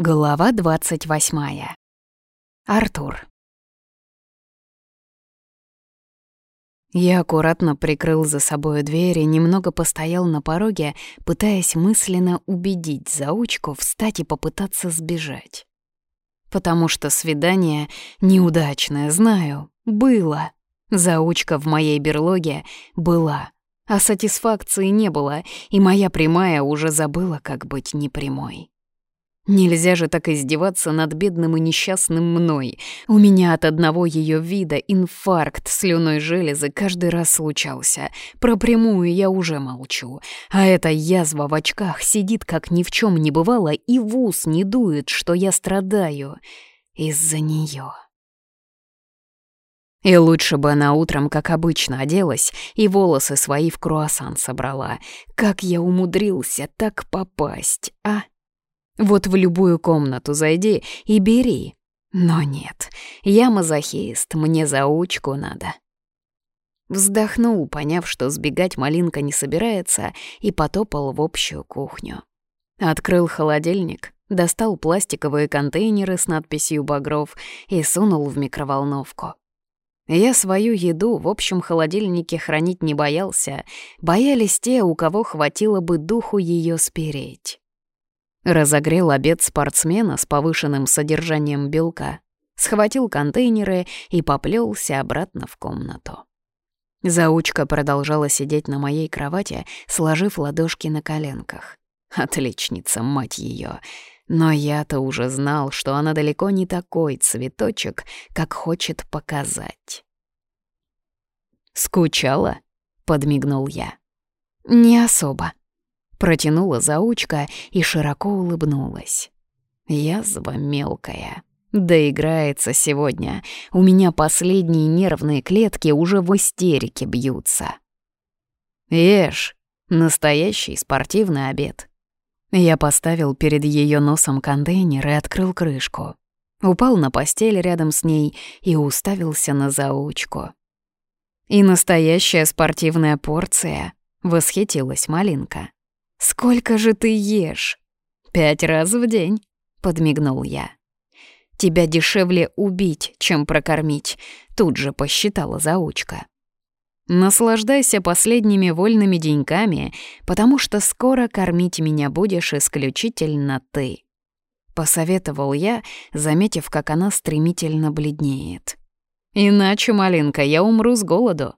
Глава двадцать восьмая. Артур. Я аккуратно прикрыл за собой дверь и немного постоял на пороге, пытаясь мысленно убедить заучку встать и попытаться сбежать. Потому что свидание неудачное, знаю, было. Заучка в моей берлоге была, а сатисфакции не было, и моя прямая уже забыла, как быть непрямой. Нельзя же так издеваться над бедным и несчастным мной. У меня от одного ее вида инфаркт слюной железы каждый раз случался. Про прямую я уже молчу. А эта язва в очках сидит, как ни в чем не бывало, и в ус не дует, что я страдаю из-за нее. И лучше бы она утром, как обычно, оделась и волосы свои в круассан собрала. Как я умудрился так попасть, а? Вот в любую комнату зайди и бери. Но нет, я мазохист, мне заучку надо. Вздохнул, поняв, что сбегать малинка не собирается, и потопал в общую кухню. Открыл холодильник, достал пластиковые контейнеры с надписью «Багров» и сунул в микроволновку. Я свою еду в общем холодильнике хранить не боялся, боялись те, у кого хватило бы духу ее спереть. Разогрел обед спортсмена с повышенным содержанием белка, схватил контейнеры и поплелся обратно в комнату. Заучка продолжала сидеть на моей кровати, сложив ладошки на коленках. Отличница, мать ее. Но я-то уже знал, что она далеко не такой цветочек, как хочет показать. «Скучала?» — подмигнул я. «Не особо», Протянула заучка и широко улыбнулась. Язва мелкая. Доиграется сегодня. У меня последние нервные клетки уже в истерике бьются. Ешь. Настоящий спортивный обед. Я поставил перед ее носом контейнер и открыл крышку. Упал на постель рядом с ней и уставился на заучку. «И настоящая спортивная порция», — восхитилась Малинка. «Сколько же ты ешь?» «Пять раз в день», — подмигнул я. «Тебя дешевле убить, чем прокормить», — тут же посчитала заучка. «Наслаждайся последними вольными деньками, потому что скоро кормить меня будешь исключительно ты», — посоветовал я, заметив, как она стремительно бледнеет. «Иначе, малинка, я умру с голоду».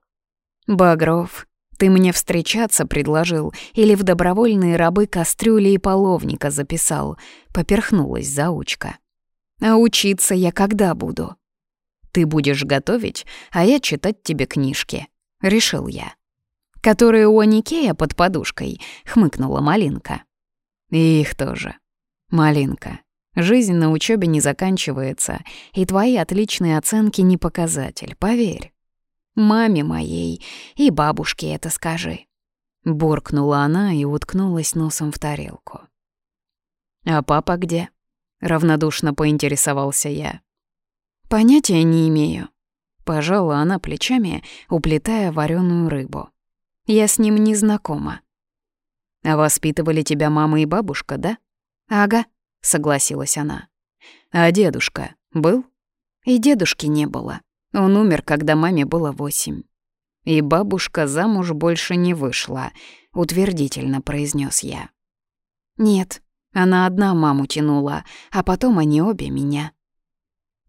«Багров, ты мне встречаться предложил или в добровольные рабы кастрюли и половника записал?» — поперхнулась заучка. «А учиться я когда буду?» «Ты будешь готовить, а я читать тебе книжки», — решил я. «Которые у Аникея под подушкой», — хмыкнула Малинка. «И их тоже. Малинка, жизнь на учебе не заканчивается, и твои отличные оценки не показатель, поверь. Маме моей и бабушке это скажи». Буркнула она и уткнулась носом в тарелку. «А папа где?» — равнодушно поинтересовался я. «Понятия не имею». Пожала она плечами, уплетая вареную рыбу. «Я с ним не знакома». «А воспитывали тебя мама и бабушка, да?» «Ага», — согласилась она. «А дедушка был?» «И дедушки не было». Он умер, когда маме было восемь. И бабушка замуж больше не вышла, утвердительно произнес я. Нет, она одна маму тянула, а потом они обе меня.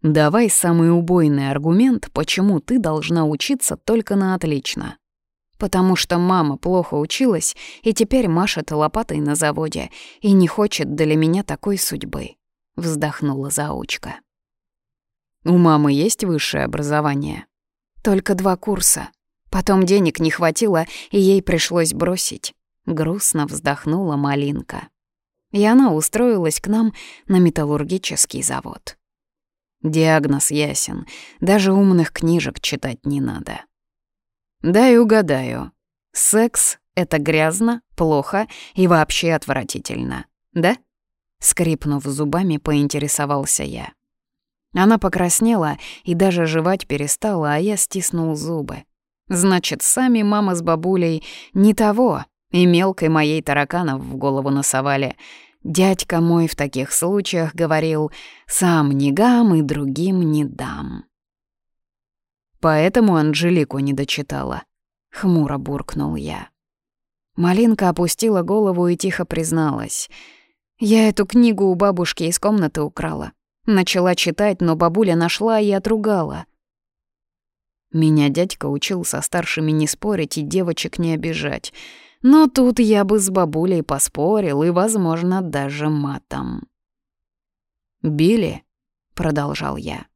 Давай самый убойный аргумент, почему ты должна учиться только на отлично. Потому что мама плохо училась и теперь машет лопатой на заводе и не хочет для меня такой судьбы, вздохнула заучка. У мамы есть высшее образование? Только два курса. Потом денег не хватило, и ей пришлось бросить. Грустно вздохнула Малинка. И она устроилась к нам на металлургический завод. Диагноз ясен, даже умных книжек читать не надо. Дай угадаю. Секс — это грязно, плохо и вообще отвратительно, да? Скрипнув зубами, поинтересовался я. Она покраснела и даже жевать перестала, а я стиснул зубы. Значит, сами мама с бабулей не того, и мелкой моей тараканов в голову носовали. Дядька мой в таких случаях говорил «сам не гам и другим не дам». Поэтому Анжелику не дочитала. Хмуро буркнул я. Малинка опустила голову и тихо призналась. «Я эту книгу у бабушки из комнаты украла. Начала читать, но бабуля нашла и отругала. Меня дядька учил со старшими не спорить и девочек не обижать. Но тут я бы с бабулей поспорил и, возможно, даже матом. «Били?» — продолжал я.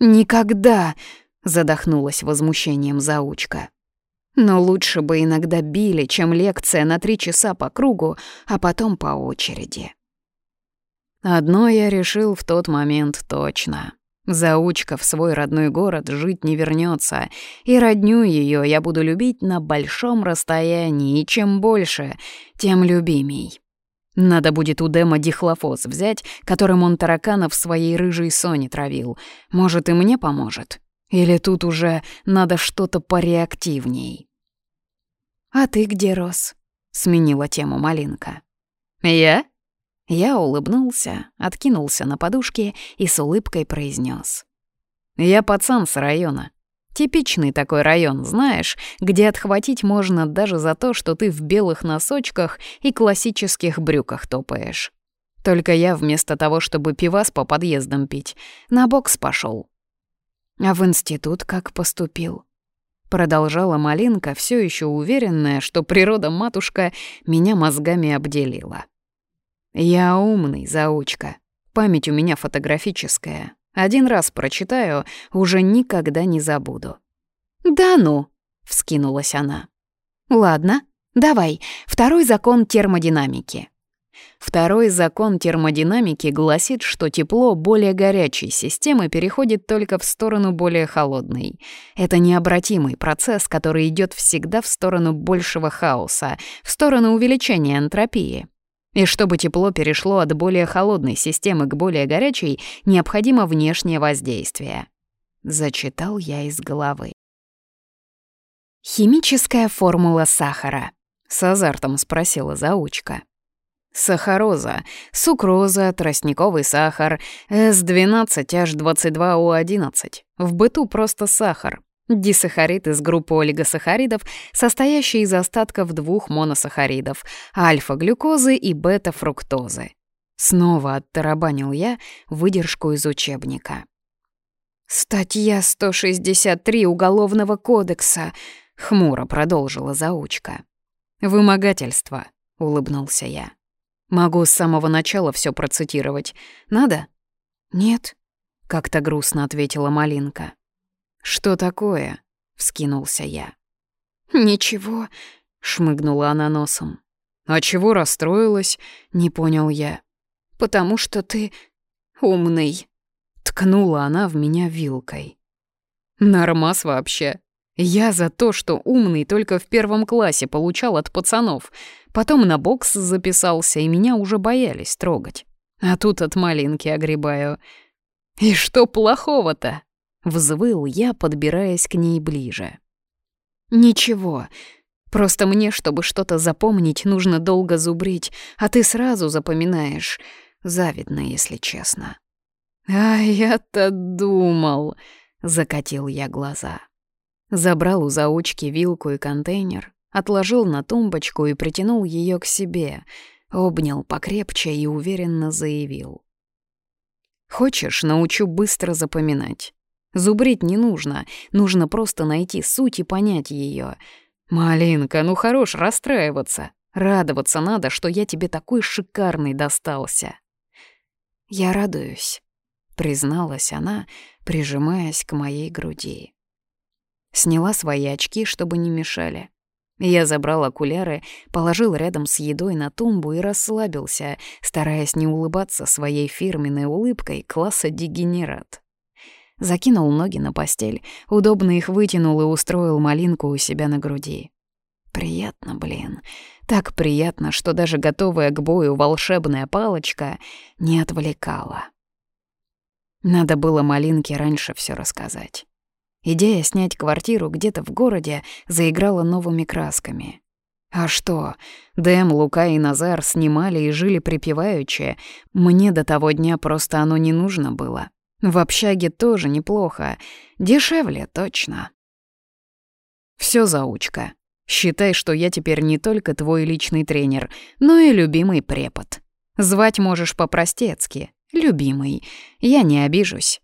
«Никогда!» — задохнулась возмущением заучка. «Но лучше бы иногда били, чем лекция на три часа по кругу, а потом по очереди». Одно я решил в тот момент точно. Заучка в свой родной город жить не вернется, и родню ее я буду любить на большом расстоянии, и чем больше, тем любимей. Надо будет у Дема дихлофос взять, которым он тараканов своей рыжей соне травил. Может, и мне поможет? Или тут уже надо что-то пореактивней? «А ты где рос?» — сменила тему Малинка. «Я?» Я улыбнулся, откинулся на подушке и с улыбкой произнес: «Я пацан с района. Типичный такой район, знаешь, где отхватить можно даже за то, что ты в белых носочках и классических брюках топаешь. Только я вместо того, чтобы пивас по подъездам пить, на бокс пошел. А в институт как поступил?» Продолжала Малинка, все еще уверенная, что природа-матушка меня мозгами обделила. Я умный, заучка. Память у меня фотографическая. Один раз прочитаю, уже никогда не забуду. «Да ну!» — вскинулась она. «Ладно, давай, второй закон термодинамики». Второй закон термодинамики гласит, что тепло более горячей системы переходит только в сторону более холодной. Это необратимый процесс, который идет всегда в сторону большего хаоса, в сторону увеличения энтропии. И чтобы тепло перешло от более холодной системы к более горячей, необходимо внешнее воздействие. Зачитал я из головы. «Химическая формула сахара», — с азартом спросила заучка. Сахароза, сукроза, тростниковый сахар, С12H22O11. В быту просто сахар. Дисахарид из группы олигосахаридов, состоящий из остатков двух моносахаридов — альфа-глюкозы и бета-фруктозы. Снова оттарабанил я выдержку из учебника. «Статья 163 Уголовного кодекса», — хмуро продолжила заучка. «Вымогательство», — улыбнулся я. «Могу с самого начала все процитировать. Надо?» «Нет», — как-то грустно ответила Малинка. «Что такое?» — вскинулся я. «Ничего», — шмыгнула она носом. «А чего расстроилась?» — не понял я. «Потому что ты умный», — ткнула она в меня вилкой. «Нормас вообще. Я за то, что умный только в первом классе получал от пацанов. Потом на бокс записался, и меня уже боялись трогать. А тут от малинки огребаю. И что плохого-то?» Взвыл я, подбираясь к ней ближе. «Ничего. Просто мне, чтобы что-то запомнить, нужно долго зубрить, а ты сразу запоминаешь. Завидно, если честно». «А я-то думал», — закатил я глаза. Забрал у заучки вилку и контейнер, отложил на тумбочку и притянул ее к себе, обнял покрепче и уверенно заявил. «Хочешь, научу быстро запоминать. Зубрить не нужно, нужно просто найти суть и понять ее. Малинка, ну хорош расстраиваться. Радоваться надо, что я тебе такой шикарный достался. Я радуюсь, призналась она, прижимаясь к моей груди. Сняла свои очки, чтобы не мешали. Я забрал окуляры, положил рядом с едой на тумбу и расслабился, стараясь не улыбаться своей фирменной улыбкой класса дегенерат закинул ноги на постель, удобно их вытянул и устроил малинку у себя на груди. Приятно, блин. Так приятно, что даже готовая к бою волшебная палочка не отвлекала. Надо было Малинке раньше все рассказать. Идея снять квартиру где-то в городе заиграла новыми красками. А что, Дэм, Лука и Назар снимали и жили припеваючи. Мне до того дня просто оно не нужно было. В общаге тоже неплохо. Дешевле, точно. Всё, заучка. Считай, что я теперь не только твой личный тренер, но и любимый препод. Звать можешь по-простецки. Любимый. Я не обижусь.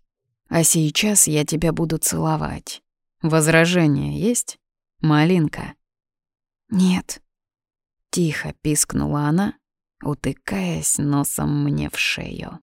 А сейчас я тебя буду целовать. Возражения есть? Малинка. «Нет», — тихо пискнула она, утыкаясь носом мне в шею.